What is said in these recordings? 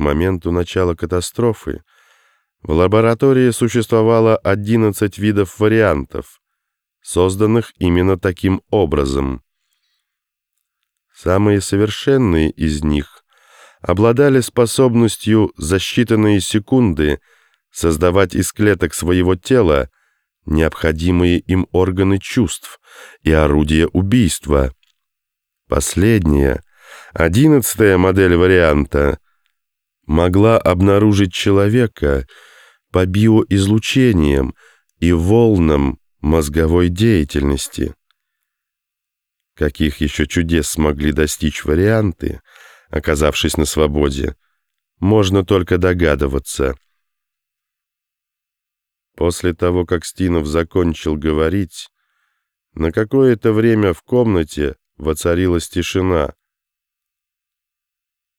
моменту начала катастрофы в лаборатории существовало 11 видов вариантов, созданных именно таким образом. Самые совершенные из них обладали способностью за считанные секунды создавать из клеток своего тела необходимые им органы чувств и орудия убийства. Последняя, одиннадцатая модель варианта, могла обнаружить человека по биоизлучениям и волнам мозговой деятельности. Каких еще чудес смогли достичь варианты, оказавшись на свободе, можно только догадываться. После того, как Стинов закончил говорить, на какое-то время в комнате воцарилась тишина.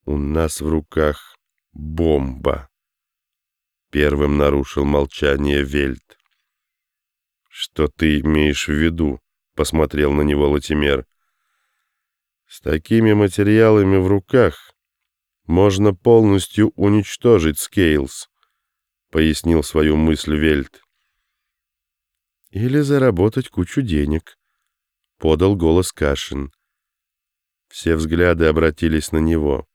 «У нас в руках бомба», — первым нарушил молчание Вельт. «Что ты имеешь в виду?» — посмотрел на него Латимер. «С такими материалами в руках можно полностью уничтожить Скейлс», — пояснил свою мысль Вельт. «Или заработать кучу денег», — подал голос Кашин. Все взгляды обратились на него.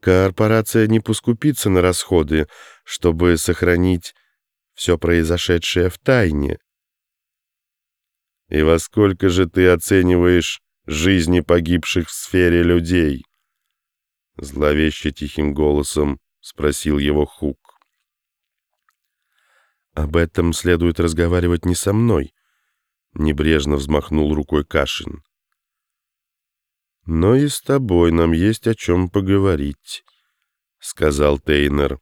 Корпорация не поскупится на расходы, чтобы сохранить все произошедшее в тайне. «И во сколько же ты оцениваешь жизни погибших в сфере людей?» Зловеще тихим голосом спросил его Хук. «Об этом следует разговаривать не со мной», — небрежно взмахнул рукой Кашин. «Но и с тобой нам есть о чем поговорить», — сказал Тейнер.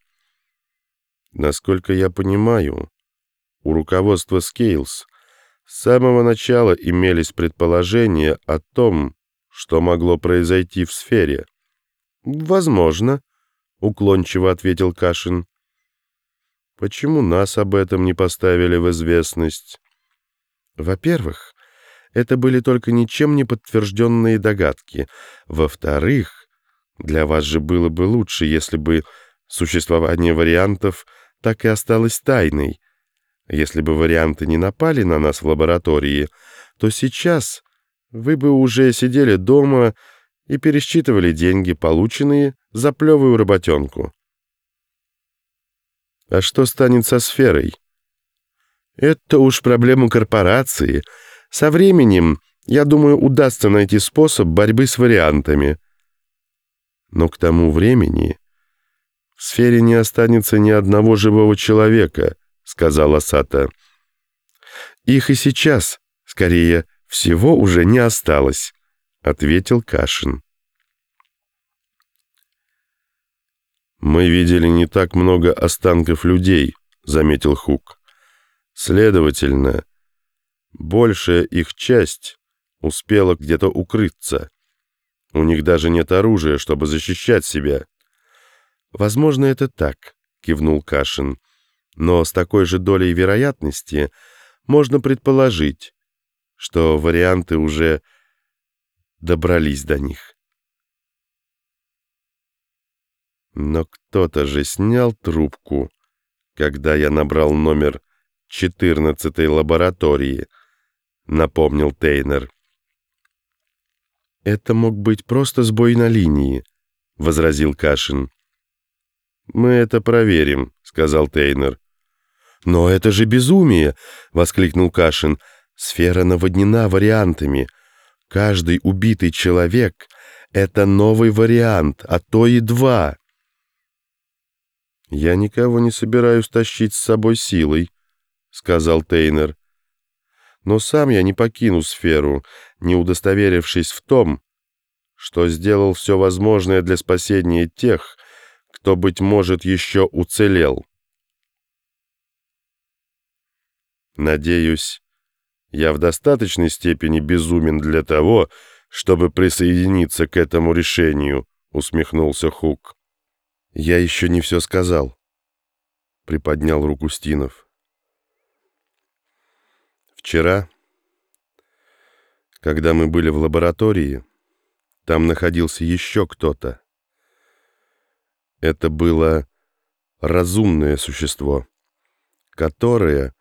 «Насколько я понимаю, у руководства Скейлс с самого начала имелись предположения о том, что могло произойти в сфере. «Возможно», — уклончиво ответил Кашин. «Почему нас об этом не поставили в известность?» «Во-первых, это были только ничем не подтвержденные догадки. Во-вторых, для вас же было бы лучше, если бы существование вариантов так и осталось тайной, если бы варианты не напали на нас в лаборатории, то сейчас вы бы уже сидели дома и пересчитывали деньги, полученные за плевую работенку. А что станет со сферой? Это уж проблема корпорации. Со временем, я думаю, удастся найти способ борьбы с вариантами. Но к тому времени в сфере не останется ни одного живого человека — сказала Сата. «Их и сейчас, скорее, всего уже не осталось», — ответил Кашин. «Мы видели не так много останков людей», — заметил Хук. «Следовательно, большая их часть успела где-то укрыться. У них даже нет оружия, чтобы защищать себя». «Возможно, это так», — кивнул Кашин. Но с такой же долей вероятности можно предположить, что варианты уже добрались до них. Но кто-то же снял трубку, когда я набрал номер 14 лаборатории, напомнил Тейнер. «Это мог быть просто сбой на линии», — возразил Кашин. «Мы это проверим», — сказал Тейнер. «Но это же безумие!» — воскликнул Кашин. «Сфера наводнена вариантами. Каждый убитый человек — это новый вариант, а то и два». «Я никого не собираюсь тащить с собой силой», — сказал Тейнер. «Но сам я не покину сферу, не удостоверившись в том, что сделал все возможное для спасения тех, кто, быть может, еще уцелел». Надеюсь, я в достаточной степени безумен для того, чтобы присоединиться к этому решению, усмехнулся Хук. Я еще не все сказал, приподнял руку Стинов. Вчера, когда мы были в лаборатории, там находился еще кто-то. Это было разумное существо, которое,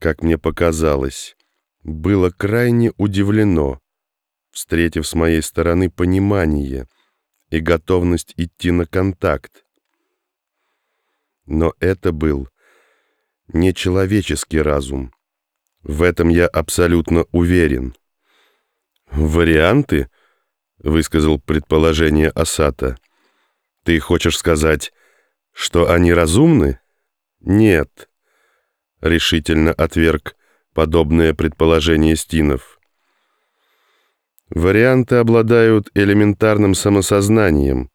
как мне показалось, было крайне удивлено, встретив с моей стороны понимание и готовность идти на контакт. Но это был нечеловеческий разум. В этом я абсолютно уверен. «Варианты?» — высказал предположение Асата. «Ты хочешь сказать, что они разумны?» «Нет», — решительно отверг подобное предположение Стинов. Варианты обладают элементарным самосознанием,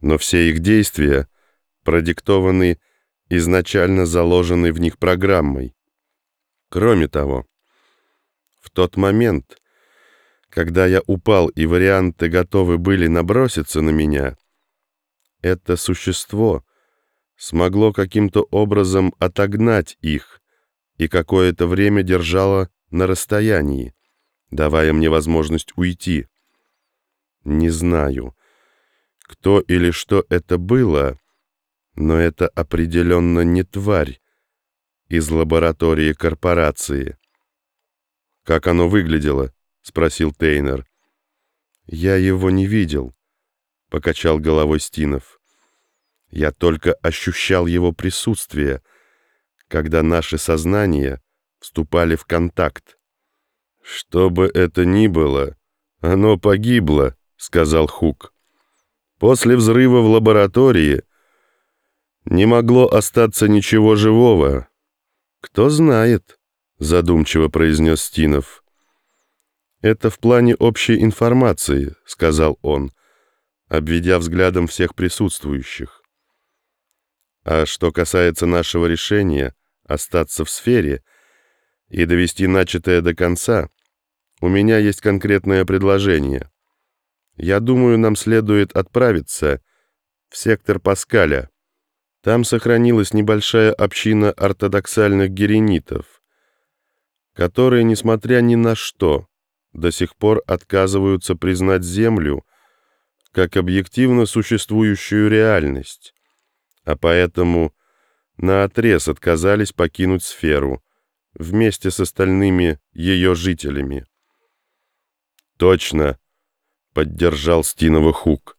но все их действия продиктованы изначально заложенной в них программой. Кроме того, в тот момент, когда я упал и варианты готовы были наброситься на меня, это существо смогло каким-то образом отогнать их и какое-то время держало на расстоянии, давая мне возможность уйти. Не знаю, кто или что это было, но это определенно не тварь из лаборатории корпорации. «Как оно выглядело?» — спросил Тейнер. «Я его не видел», — покачал головой Стинов. «Я только ощущал его присутствие, когда наши сознания вступали в контакт». «Что бы это ни было, оно погибло», — сказал Хук. «После взрыва в лаборатории не могло остаться ничего живого. Кто знает, задумчиво произнес Стинов. Это в плане общей информации, сказал он, обведя взглядом всех присутствующих. А что касается нашего решения остаться в сфере и довести начатое до конца, у меня есть конкретное предложение. Я думаю, нам следует отправиться в сектор Паскаля. Там сохранилась небольшая община ортодоксальных геренитов, которые, несмотря ни на что, до сих пор отказываются признать Землю как объективно существующую реальность, а поэтому наотрез отказались покинуть сферу вместе с остальными ее жителями. «Точно!» — поддержал Стинова Хук.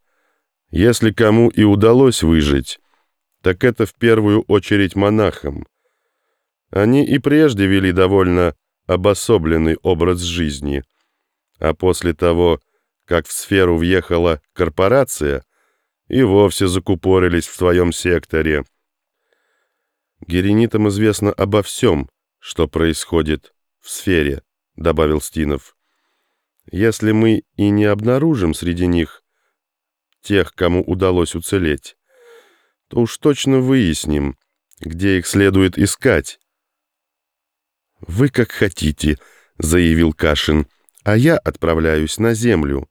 «Если кому и удалось выжить, так это в первую очередь монахам. Они и прежде вели довольно обособленный образ жизни, а после того, как в сферу въехала корпорация, и вовсе закупорились в своем секторе. Геренитам известно обо всем, что происходит в сфере, добавил Стинов. Если мы и не обнаружим среди них тех, кому удалось уцелеть, то уж точно выясним, где их следует искать. «Вы как хотите», — заявил Кашин, — «а я отправляюсь на землю.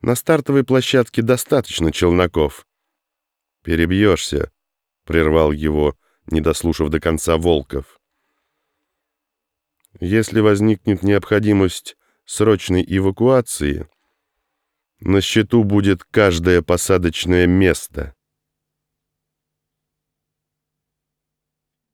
На стартовой площадке достаточно челноков». «Перебьешься», — прервал его, не дослушав до конца Волков. «Если возникнет необходимость срочной эвакуации, на счету будет каждое посадочное место».